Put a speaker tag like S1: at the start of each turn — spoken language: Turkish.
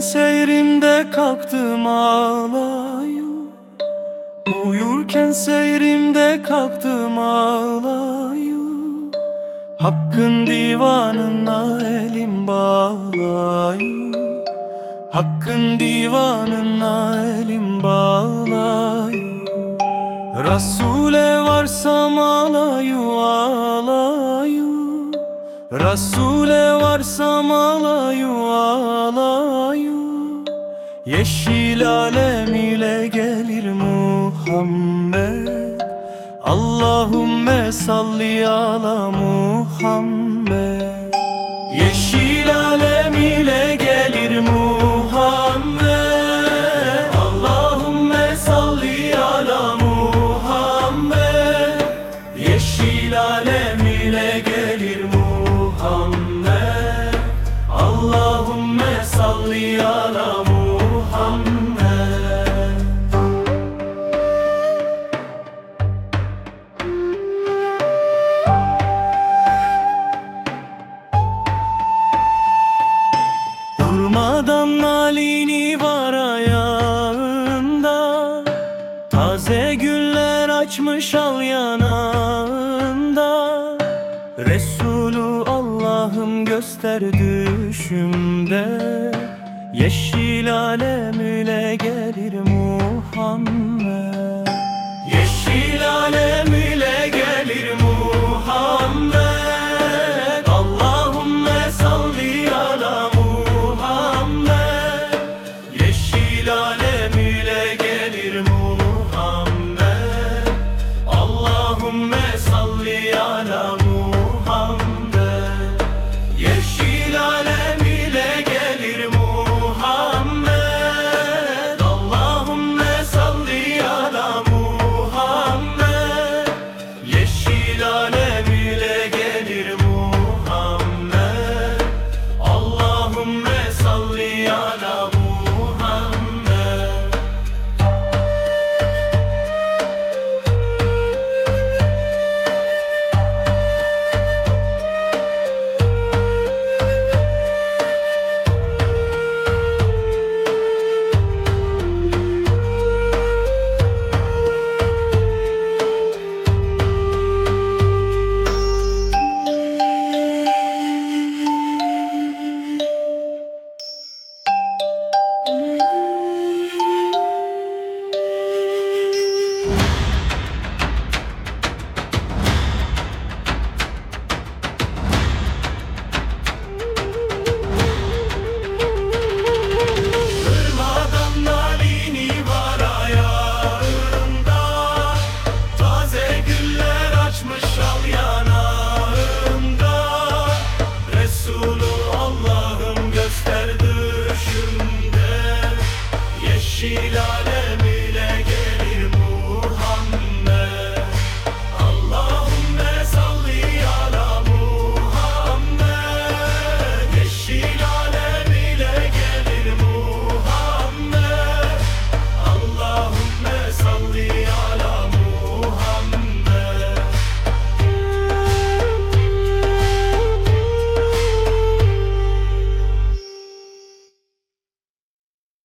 S1: seyrimde kalktım ağlayı Uyurken seyrimde kalktım ağlayı Hakkın divanına elim bağlayı Hakkın divanına elim bağlayı Rasule varsam alayı alayı Rasule varsam alayı alayı Yeşil alem ile gelir Muhammed. Allahümme salli ala Muhammed. Yeşil alem ile gelir Muhammed. Allahümme salli ala Muhammed. Yeşil alem güller açmış al yanağında. Resulü Allah'ım göster düşümde. Yeşil alem ile gelir Muhammed. Yeşil alem She loves.